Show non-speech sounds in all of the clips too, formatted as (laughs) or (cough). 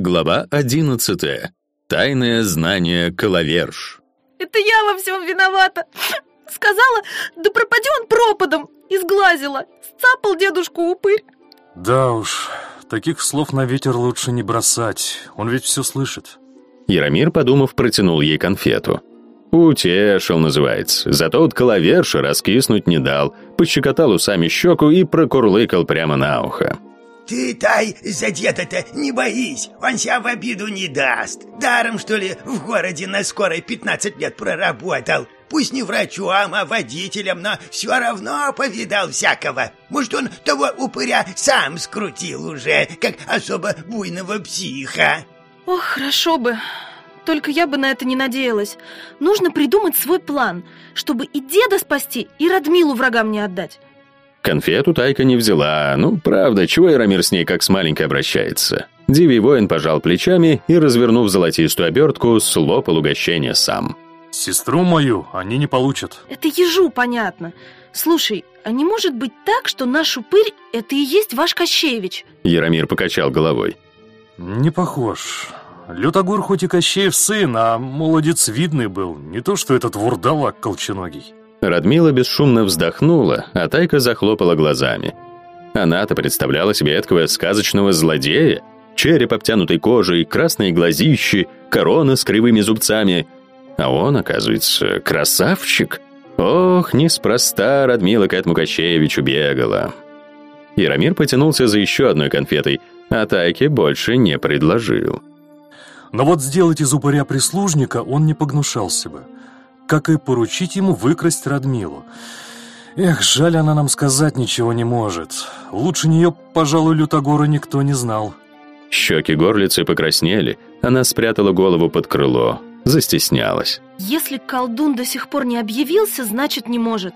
Глава 11. Тайное знание Коловерш. Это я во всем виновата. (laughs) Сказала, да пропади он пропадом. И сглазила. Сцапал дедушку упырь. Да уж, таких слов на ветер лучше не бросать. Он ведь все слышит. Яромир, подумав, протянул ей конфету. «Утешил» называется. Зато от коловерша раскиснуть не дал, пощекотал усами щеку и прокурлыкал прямо на ухо. Ты, Тай, за деда-то не боись, он себя в обиду не даст. Даром, что ли, в городе на скорой 15 лет проработал. Пусть не врачом, а водителем, но все равно повидал всякого. Может, он того упыря сам скрутил уже, как особо буйного психа. Ох, хорошо бы. Только я бы на это не надеялась. Нужно придумать свой план, чтобы и деда спасти, и Радмилу врагам не отдать. Конфету Тайка не взяла. Ну, правда, чего Ирамир с ней как с маленькой обращается? Дивий воин пожал плечами и, развернув золотистую обертку, слопал угощение сам. Сестру мою они не получат. Это ежу понятно. Слушай, а не может быть так, что наш упырь — это и есть ваш Кощеевич? Яромир покачал головой. Не похож. Лютогор хоть и Кощеев сын, а молодец видный был, не то что этот вурдалак колченогий. Радмила бесшумно вздохнула, а Тайка захлопала глазами. Она-то представляла себе этого сказочного злодея, череп обтянутый кожей, красные глазищи, корона с кривыми зубцами. А он, оказывается, красавчик. Ох, неспроста Радмила к этому Кощеевичу бегала. Яромир потянулся за еще одной конфетой, а Тайке больше не предложил. Но вот сделать из упыря прислужника он не погнушался бы как и поручить ему выкрасть Радмилу. Эх, жаль, она нам сказать ничего не может. Лучше нее, пожалуй, Лютогора никто не знал. Щеки горлицы покраснели, она спрятала голову под крыло, застеснялась. Если колдун до сих пор не объявился, значит не может.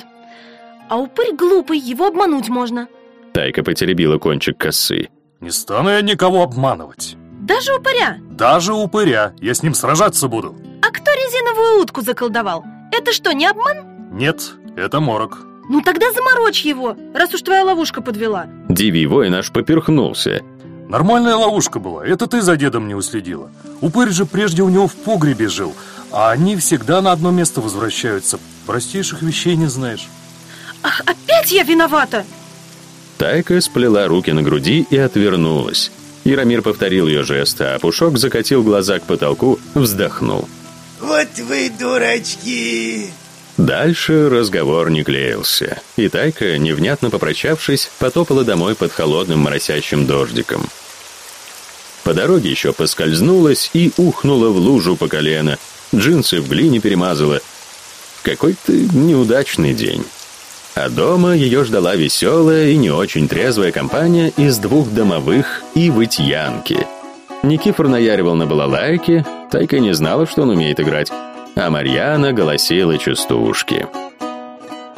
А упырь глупый, его обмануть можно. Тайка потеребила кончик косы. Не стану я никого обманывать. Даже упыря? Даже упыря. Я с ним сражаться буду. А кто резиновую утку заколдовал? Это что, не обман? Нет, это морок. Ну тогда заморочь его, раз уж твоя ловушка подвела. Дивий воин аж поперхнулся. Нормальная ловушка была, это ты за дедом не уследила. Упырь же прежде у него в погребе жил, а они всегда на одно место возвращаются. Простейших вещей не знаешь. Ах, опять я виновата! Тайка сплела руки на груди и отвернулась. Яромир повторил ее жест, а Пушок закатил глаза к потолку, вздохнул. Вот вы дурачки! Дальше разговор не клеился, и Тайка, невнятно попрощавшись, потопала домой под холодным моросящим дождиком. По дороге еще поскользнулась и ухнула в лужу по колено, джинсы в глине перемазала. Какой-то неудачный день. А дома ее ждала веселая и не очень трезвая компания из двух домовых и вытьянки — Никифор наяривал на балалайке, Тайка не знала, что он умеет играть, а Марьяна голосила частушки.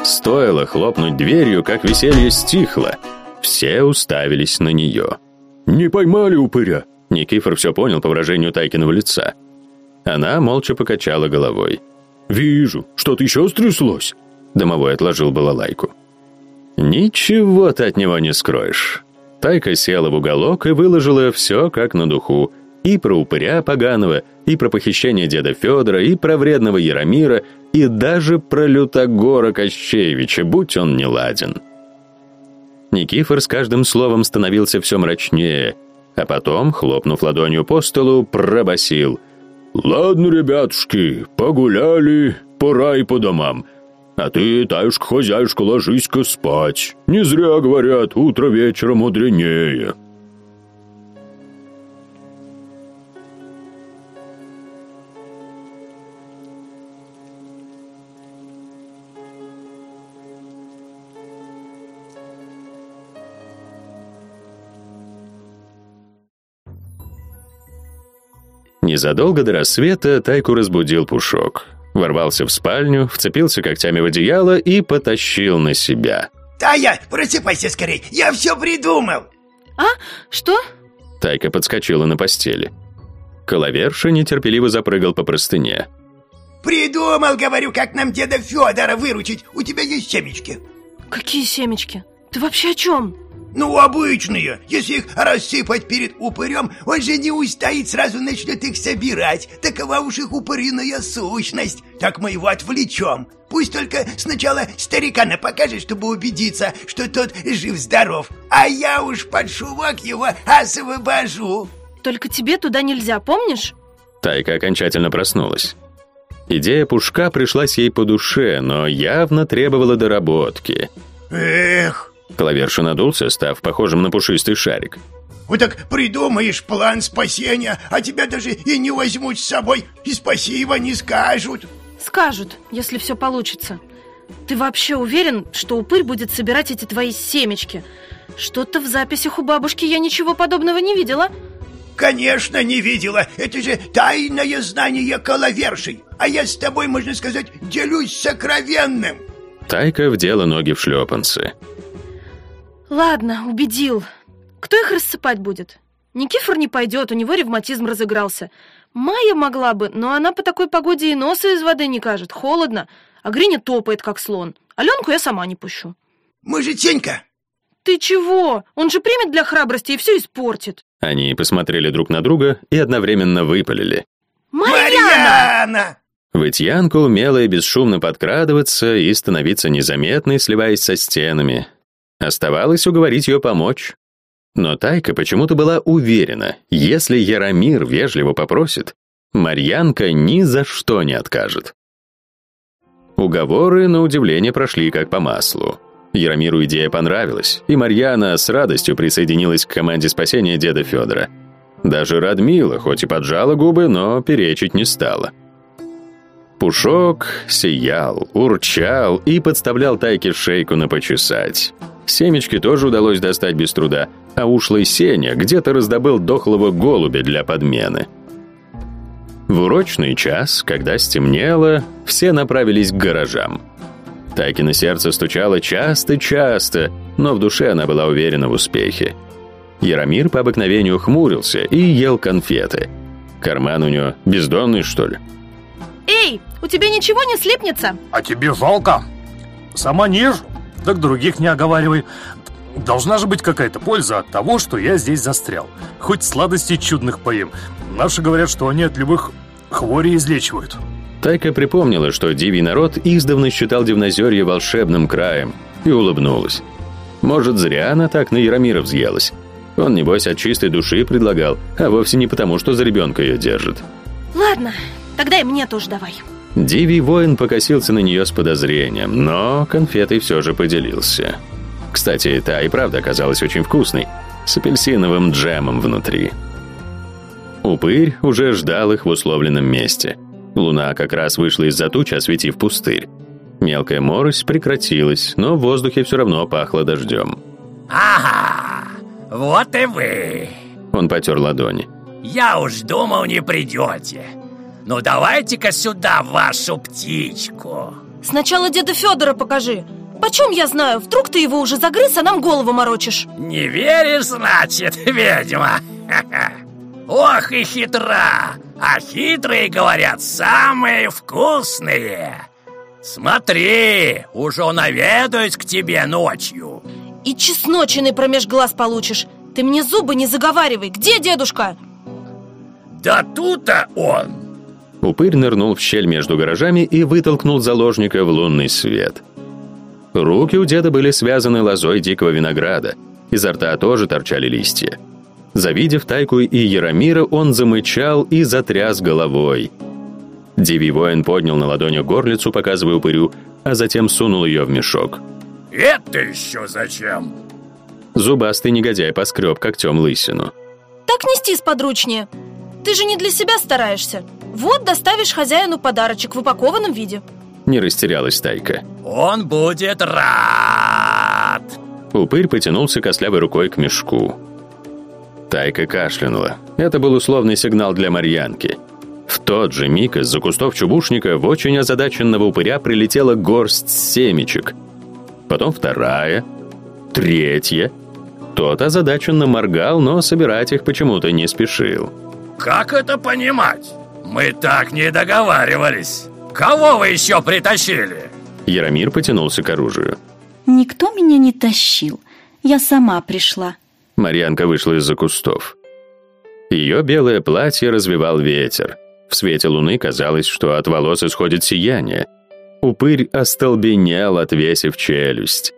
Стоило хлопнуть дверью, как веселье стихло. Все уставились на нее. «Не поймали упыря!» Никифор все понял по выражению Тайкиного лица. Она молча покачала головой. «Вижу, что-то еще стряслось!» Домовой отложил балалайку. «Ничего ты от него не скроешь. Тайка села в уголок и выложила все как на духу. И про упыря поганого, и про похищение деда Федора, и про вредного Яромира, и даже про Лютогора Кощеевича, будь он не ладен. Никифор с каждым словом становился все мрачнее, а потом, хлопнув ладонью по столу, пробасил: «Ладно, ребятушки, погуляли, пора и по домам. А ты, таюшка-хозяюшка, ложись-ка спать. Не зря говорят, утро вечера мудренее». Незадолго до рассвета Тайку разбудил Пушок ворвался в спальню, вцепился когтями в одеяло и потащил на себя. «Тая, просыпайся скорей, я все придумал!» «А? Что?» Тайка подскочила на постели. Коловерша нетерпеливо запрыгал по простыне. «Придумал, говорю, как нам деда Федора выручить. У тебя есть семечки?» «Какие семечки? Ты вообще о чем?» Ну, обычные. Если их рассыпать перед упырем, он же не устоит, сразу начнет их собирать. Такова уж их упыриная сущность. Так мы его отвлечем. Пусть только сначала старикана покажет, чтобы убедиться, что тот жив-здоров. А я уж под шумок его освобожу. Только тебе туда нельзя, помнишь? Тайка окончательно проснулась. Идея пушка пришлась ей по душе, но явно требовала доработки. Эх, Клаверша надулся, став похожим на пушистый шарик. вот так придумаешь план спасения, а тебя даже и не возьмут с собой, и спасибо не скажут. Скажут, если все получится. Ты вообще уверен, что упырь будет собирать эти твои семечки? Что-то в записях у бабушки я ничего подобного не видела. Конечно, не видела. Это же тайное знание коловершей. А я с тобой, можно сказать, делюсь сокровенным. Тайка вдела ноги в шлепанцы. Ладно, убедил. Кто их рассыпать будет? Никифор не пойдет, у него ревматизм разыгрался. Майя могла бы, но она по такой погоде и носа из воды не кажет. Холодно, а Гриня топает, как слон. Аленку я сама не пущу. Мужиченька, Ты чего? Он же примет для храбрости и все испортит. Они посмотрели друг на друга и одновременно выпалили. Марьяна! Марьяна! Вытьянка умела и бесшумно подкрадываться и становиться незаметной, сливаясь со стенами. Оставалось уговорить ее помочь. Но Тайка почему-то была уверена, если Яромир вежливо попросит, Марьянка ни за что не откажет. Уговоры, на удивление, прошли как по маслу. Яромиру идея понравилась, и Марьяна с радостью присоединилась к команде спасения деда Федора. Даже Радмила, хоть и поджала губы, но перечить не стала. Пушок сиял, урчал и подставлял Тайке шейку на почесать. Семечки тоже удалось достать без труда, а ушлый Сеня где-то раздобыл дохлого голубя для подмены. В урочный час, когда стемнело, все направились к гаражам. Тайкино сердце стучало часто-часто, но в душе она была уверена в успехе. Яромир по обыкновению хмурился и ел конфеты. Карман у него бездонный, что ли? Эй, у тебя ничего не слипнется? А тебе жалко? Сама не ешь, так других не оговаривай. Должна же быть какая-то польза от того, что я здесь застрял. Хоть сладостей чудных поем. Наши говорят, что они от любых хворей излечивают. Тайка припомнила, что дивий народ издавна считал Дивнозерье волшебным краем, и улыбнулась. Может, зря она так на Яромира взъелась. Он, небось, от чистой души предлагал, а вовсе не потому, что за ребенка ее держит. Ладно, тогда и мне тоже давай. Дивий воин покосился на нее с подозрением, но конфетой все же поделился. Кстати, та и правда оказалась очень вкусной, с апельсиновым джемом внутри. Упырь уже ждал их в условленном месте. Луна как раз вышла из-за туч, осветив пустырь. Мелкая морось прекратилась, но в воздухе все равно пахло дождем. Ага, вот и вы. Он потер ладони. Я уж думал, не придете. Ну давайте-ка сюда вашу птичку. Сначала деда Федора покажи. Почем я знаю? Вдруг ты его уже загрыз, а нам голову морочишь. Не веришь, значит, (laughs) ведьма? (laughs) Ох и хитра! А хитрые, говорят, самые вкусные. Смотри, уже наведаюсь к тебе ночью. И чесночины промеж глаз получишь. Ты мне зубы не заговаривай. Где дедушка? Да тут-то он. Упырь нырнул в щель между гаражами и вытолкнул заложника в лунный свет. Руки у деда были связаны лозой дикого винограда. Изо рта тоже торчали листья. Завидев Тайку и Яромира, он замычал и затряс головой. Дивий воин поднял на ладони горлицу, показывая упырю, а затем сунул ее в мешок. Это еще зачем? Зубастый негодяй поскреб когтем лысину. Так нести сподручнее. Ты же не для себя стараешься. Вот доставишь хозяину подарочек в упакованном виде. Не растерялась Тайка. Он будет рад. Упырь потянулся костлявой рукой к мешку. Тайка кашлянула. Это был условный сигнал для Марьянки. В тот же миг из-за кустов чубушника в очень озадаченного упыря прилетела горсть семечек. Потом вторая, третья. Тот озадаченно моргал, но собирать их почему-то не спешил. Как это понимать? Мы так не договаривались. Кого вы еще притащили? Яромир потянулся к оружию. Никто меня не тащил. Я сама пришла. Марьянка вышла из-за кустов. Ее белое платье развивал ветер. В свете луны казалось, что от волос исходит сияние. Упырь остолбенел, отвесив челюсть.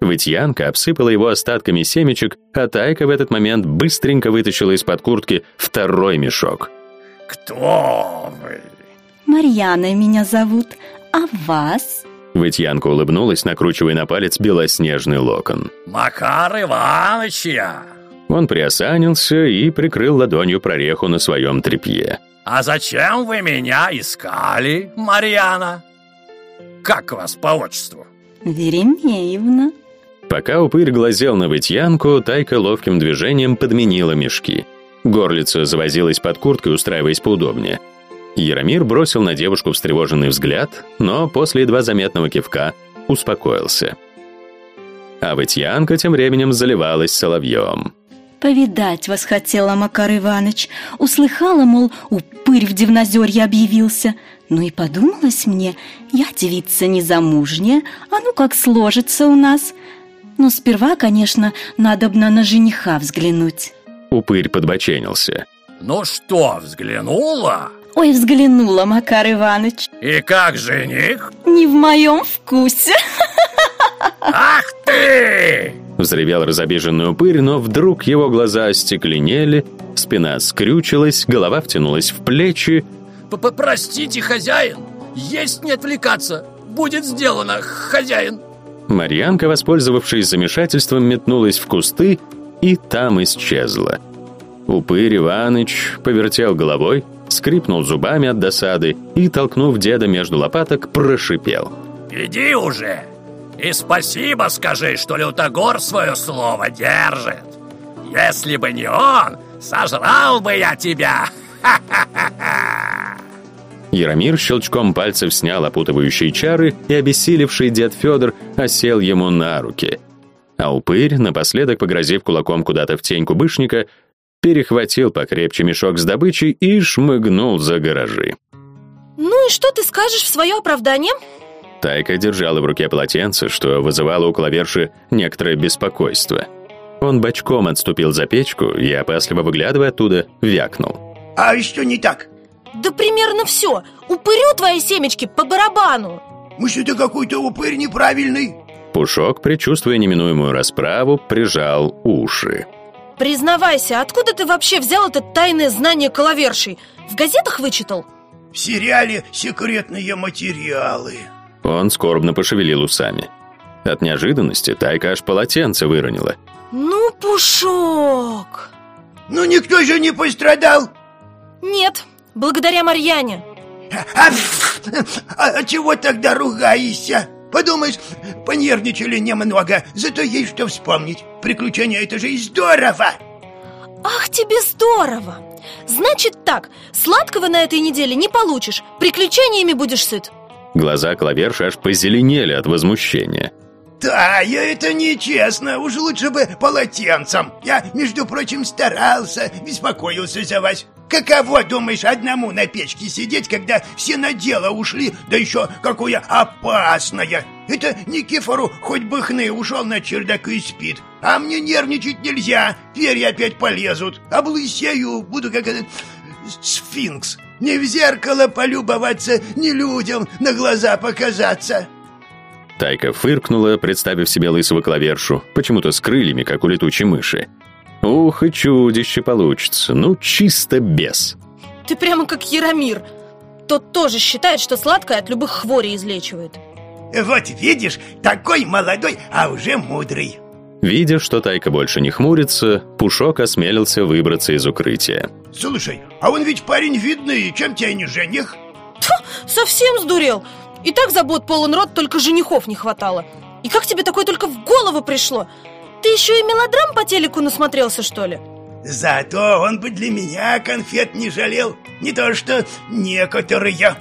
Вытьянка обсыпала его остатками семечек, а Тайка в этот момент быстренько вытащила из-под куртки второй мешок. Кто вы? Марьяна меня зовут. А вас? Вытьянка улыбнулась, накручивая на палец белоснежный локон. Макар Иванович я. Он приосанился и прикрыл ладонью прореху на своем тряпье. А зачем вы меня искали, Марьяна? Как вас по отчеству? Веремеевна. Пока упырь глазел на вытьянку, Тайка ловким движением подменила мешки. Горлица завозилась под курткой, устраиваясь поудобнее. Яромир бросил на девушку встревоженный взгляд, но после едва заметного кивка успокоился. А Вытьянка тем временем заливалась соловьем. Повидать вас хотела, Макар Иваныч. Услыхала, мол, упырь в Дивнозерье объявился. Ну и подумалось мне, я девица незамужняя, а ну как сложится у нас. Но сперва, конечно, надобно на жениха взглянуть. Упырь подбоченился. Ну что, взглянула? Ой, взглянула, Макар Иваныч. И как жених? Не в моем вкусе. Ах ты! Взревел разобиженный упырь, но вдруг его глаза остекленели, спина скрючилась, голова втянулась в плечи. П -п Простите, хозяин, есть не отвлекаться. Будет сделано, хозяин. Марьянка, воспользовавшись замешательством, метнулась в кусты и там исчезла. Упырь Иваныч повертел головой, скрипнул зубами от досады и, толкнув деда между лопаток, прошипел. «Иди уже! И спасибо скажи, что Лютогор свое слово держит! Если бы не он, сожрал бы я тебя! Ха-ха-ха-ха!» (laughs) Яромир щелчком пальцев снял опутывающие чары, и обессилевший дед Федор осел ему на руки. А упырь, напоследок погрозив кулаком куда-то в тень кубышника, перехватил покрепче мешок с добычей и шмыгнул за гаражи. Ну и что ты скажешь в свое оправдание? Тайка держала в руке полотенце, что вызывало у клаверши некоторое беспокойство. Он бочком отступил за печку и, опасливо выглядывая оттуда, вякнул. А что не так? Да примерно все. Упырю твои семечки по барабану. Может, это какой-то упырь неправильный? Пушок, предчувствуя неминуемую расправу, прижал уши. Признавайся, откуда ты вообще взял это тайное знание коловершей? В газетах вычитал? В сериале «Секретные материалы». Он скорбно пошевелил усами. От неожиданности Тайка аж полотенце выронила. Ну, Пушок! Ну, никто же не пострадал. Нет, благодаря Марьяне. А, а, а чего тогда ругаешься? Подумаешь, понервничали немного, зато есть что вспомнить. Приключения — это же и здорово! Ах, тебе здорово! Значит так, сладкого на этой неделе не получишь, приключениями будешь сыт. Глаза клаверши аж позеленели от возмущения. Да, я это нечестно, уж лучше бы полотенцем. Я, между прочим, старался, беспокоился за вас. Каково, думаешь, одному на печке сидеть, когда все на дело ушли, да еще какое опасное? Это Никифору хоть бы хны ушел на чердак и спит. А мне нервничать нельзя, перья опять полезут. Облысею, буду как этот сфинкс. Не в зеркало полюбоваться, не людям на глаза показаться. Тайка фыркнула, представив себе лысого клавершу, почему-то с крыльями, как у летучей мыши. Ух, и чудище получится, ну чисто без. Ты прямо как Яромир. Тот тоже считает, что сладкое от любых хворей излечивает. Вот видишь, такой молодой, а уже мудрый. Видя, что Тайка больше не хмурится, Пушок осмелился выбраться из укрытия. Слушай, а он ведь парень видный, чем тебя не жених? Тьфу, совсем сдурел. И так забот полон рот, только женихов не хватало. И как тебе такое только в голову пришло? Ты еще и мелодрам по телеку насмотрелся, что ли? Зато он бы для меня конфет не жалел. Не то что некоторые.